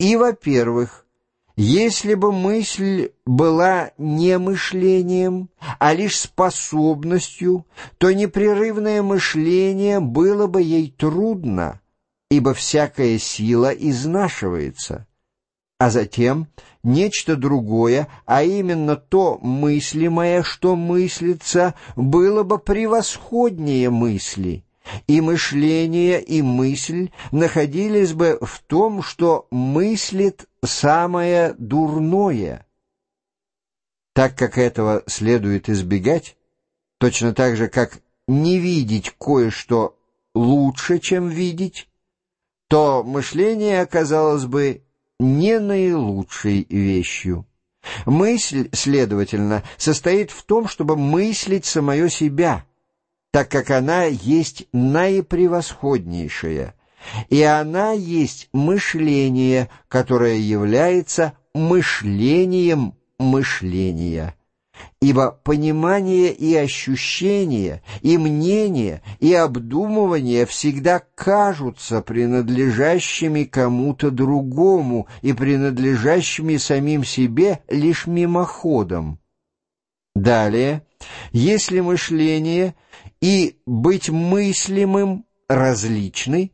И, во-первых, если бы мысль была не мышлением, а лишь способностью, то непрерывное мышление было бы ей трудно, ибо всякая сила изнашивается. А затем нечто другое, а именно то мыслимое, что мыслится, было бы превосходнее мысли — и мышление, и мысль находились бы в том, что мыслит самое дурное. Так как этого следует избегать, точно так же, как не видеть кое-что лучше, чем видеть, то мышление оказалось бы не наилучшей вещью. Мысль, следовательно, состоит в том, чтобы мыслить самое себя — так как она есть наипревосходнейшая, и она есть мышление, которое является мышлением мышления. Ибо понимание и ощущение, и мнение, и обдумывание всегда кажутся принадлежащими кому-то другому и принадлежащими самим себе лишь мимоходом. Далее, если мышление и быть мыслимым различны,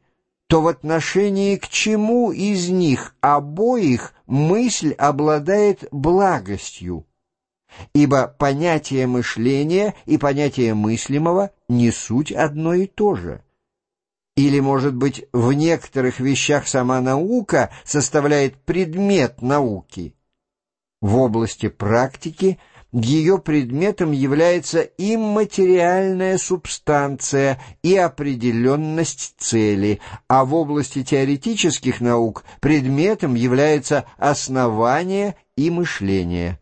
то в отношении к чему из них обоих мысль обладает благостью? Ибо понятие мышления и понятие мыслимого не суть одно и то же. Или, может быть, в некоторых вещах сама наука составляет предмет науки. В области практики – ее предметом является имматериальная субстанция и определенность цели, а в области теоретических наук предметом является основание и мышление.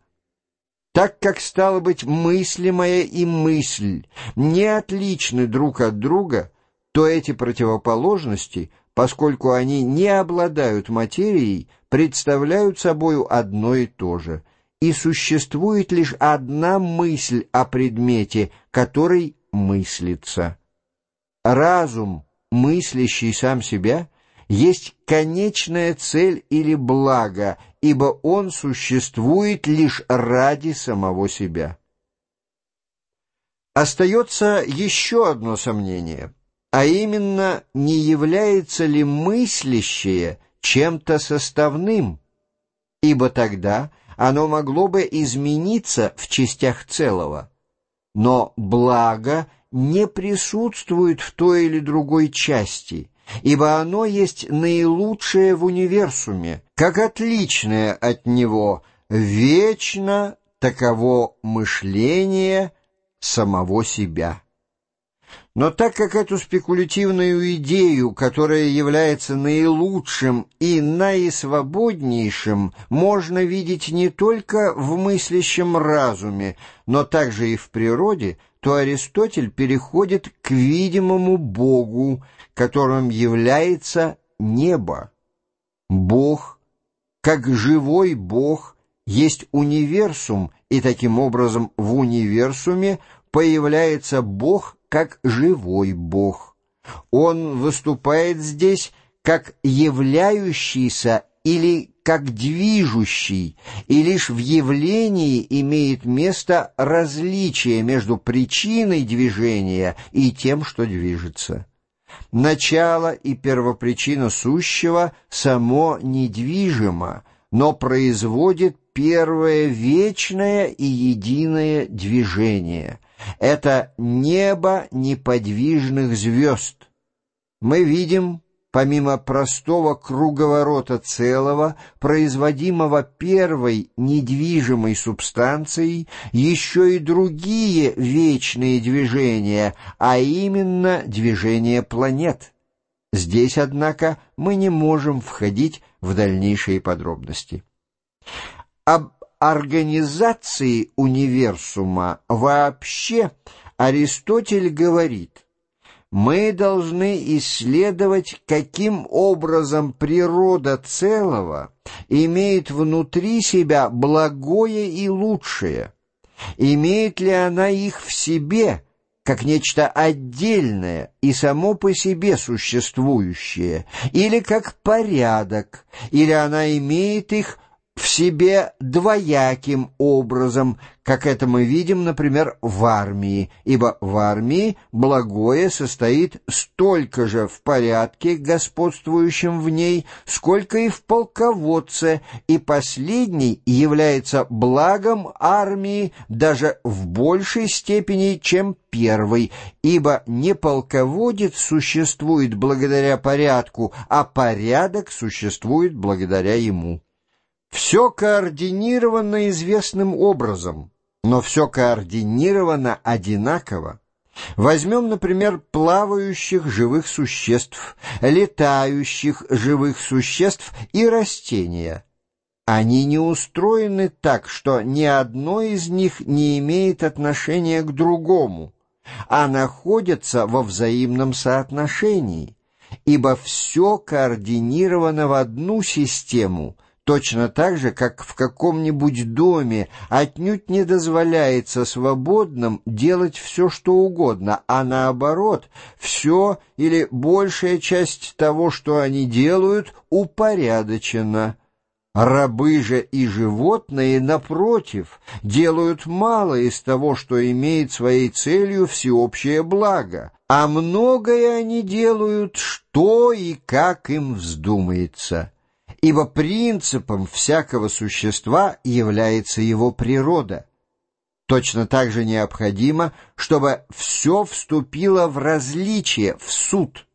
Так как, стало быть, мыслимая и мысль не отличны друг от друга, то эти противоположности, поскольку они не обладают материей, представляют собою одно и то же — и существует лишь одна мысль о предмете, который мыслится. Разум, мыслящий сам себя, есть конечная цель или благо, ибо он существует лишь ради самого себя. Остается еще одно сомнение, а именно, не является ли мыслящее чем-то составным, ибо тогда – оно могло бы измениться в частях целого. Но благо не присутствует в той или другой части, ибо оно есть наилучшее в универсуме, как отличное от него, вечно таково мышление самого себя. Но так как эту спекулятивную идею, которая является наилучшим и наисвободнейшим, можно видеть не только в мыслящем разуме, но также и в природе, то Аристотель переходит к видимому Богу, которым является небо. Бог, как живой Бог, есть универсум, и таким образом в универсуме появляется Бог как живой Бог. Он выступает здесь как являющийся или как движущий, и лишь в явлении имеет место различие между причиной движения и тем, что движется. Начало и первопричина сущего само недвижимо, но производит первое вечное и единое движение — это небо неподвижных звезд. Мы видим, помимо простого круговорота целого, производимого первой недвижимой субстанцией, еще и другие вечные движения, а именно движение планет. Здесь, однако, мы не можем входить в дальнейшие подробности. Об организации универсума вообще Аристотель говорит, мы должны исследовать, каким образом природа целого имеет внутри себя благое и лучшее, имеет ли она их в себе, как нечто отдельное и само по себе существующее, или как порядок, или она имеет их в себе двояким образом, как это мы видим, например, в армии, ибо в армии благое состоит столько же в порядке, господствующем в ней, сколько и в полководце, и последний является благом армии даже в большей степени, чем первый, ибо не полководец существует благодаря порядку, а порядок существует благодаря ему. Все координировано известным образом, но все координировано одинаково. Возьмем, например, плавающих живых существ, летающих живых существ и растения. Они не устроены так, что ни одно из них не имеет отношения к другому, а находятся во взаимном соотношении, ибо все координировано в одну систему – точно так же, как в каком-нибудь доме отнюдь не дозволяется свободным делать все, что угодно, а наоборот, все или большая часть того, что они делают, упорядочена. Рабы же и животные, напротив, делают мало из того, что имеет своей целью всеобщее благо, а многое они делают, что и как им вздумается» ибо принципом всякого существа является его природа. Точно так же необходимо, чтобы все вступило в различие, в суд.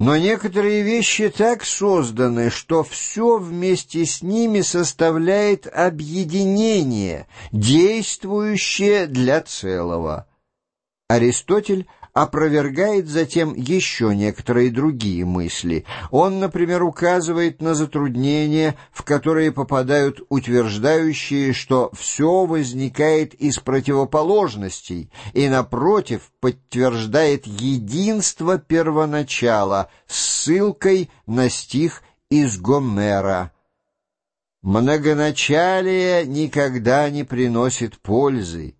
Но некоторые вещи так созданы, что все вместе с ними составляет объединение, действующее для целого. Аристотель опровергает затем еще некоторые другие мысли. Он, например, указывает на затруднения, в которые попадают утверждающие, что все возникает из противоположностей, и, напротив, подтверждает единство первоначала ссылкой на стих из Гомера. «Многоначалие никогда не приносит пользы»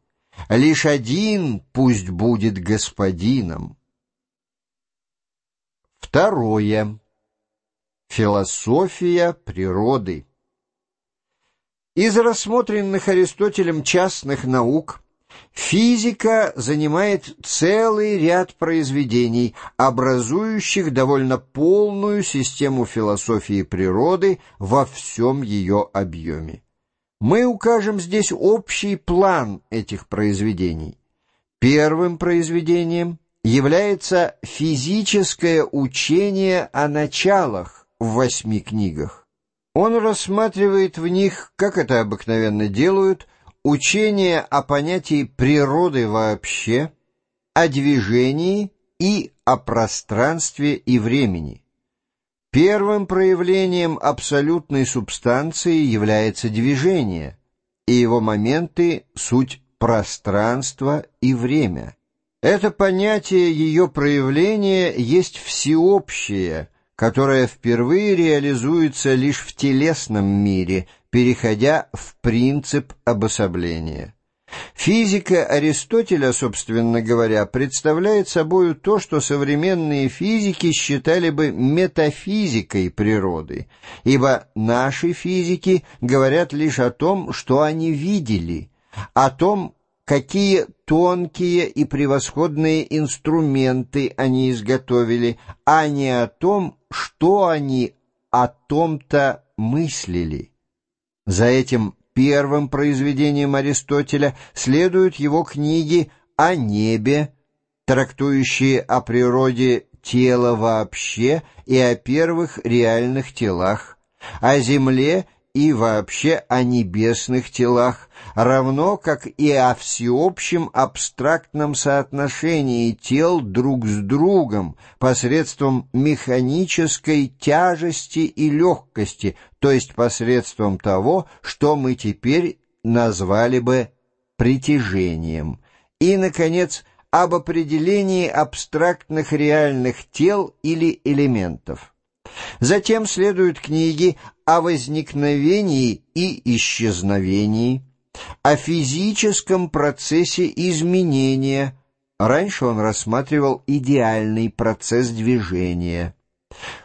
Лишь один пусть будет господином. Второе. Философия природы. Из рассмотренных Аристотелем частных наук физика занимает целый ряд произведений, образующих довольно полную систему философии природы во всем ее объеме. Мы укажем здесь общий план этих произведений. Первым произведением является физическое учение о началах в восьми книгах. Он рассматривает в них, как это обыкновенно делают, учение о понятии природы вообще, о движении и о пространстве и времени. Первым проявлением абсолютной субстанции является движение, и его моменты — суть пространство и время. Это понятие ее проявления есть всеобщее, которое впервые реализуется лишь в телесном мире, переходя в принцип обособления. Физика Аристотеля, собственно говоря, представляет собой то, что современные физики считали бы метафизикой природы, ибо наши физики говорят лишь о том, что они видели, о том, какие тонкие и превосходные инструменты они изготовили, а не о том, что они о том-то мыслили. За этим первым произведением Аристотеля следуют его книги о небе, трактующие о природе тела вообще и о первых реальных телах, о земле и вообще о небесных телах, равно как и о всеобщем абстрактном соотношении тел друг с другом посредством механической тяжести и легкости, то есть посредством того, что мы теперь назвали бы притяжением. И, наконец, об определении абстрактных реальных тел или элементов. Затем следуют книги о возникновении и исчезновении, о физическом процессе изменения, Раньше он рассматривал идеальный процесс движения.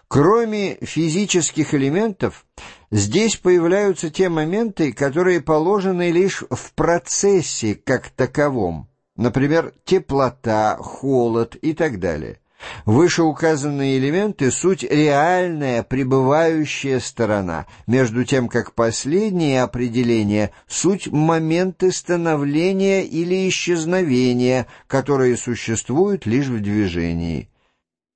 Кроме физических элементов, здесь появляются те моменты, которые положены лишь в процессе как таковом, например, теплота, холод и так далее. Вышеуказанные элементы — суть реальная пребывающая сторона, между тем как последние определения — суть моменты становления или исчезновения, которые существуют лишь в движении.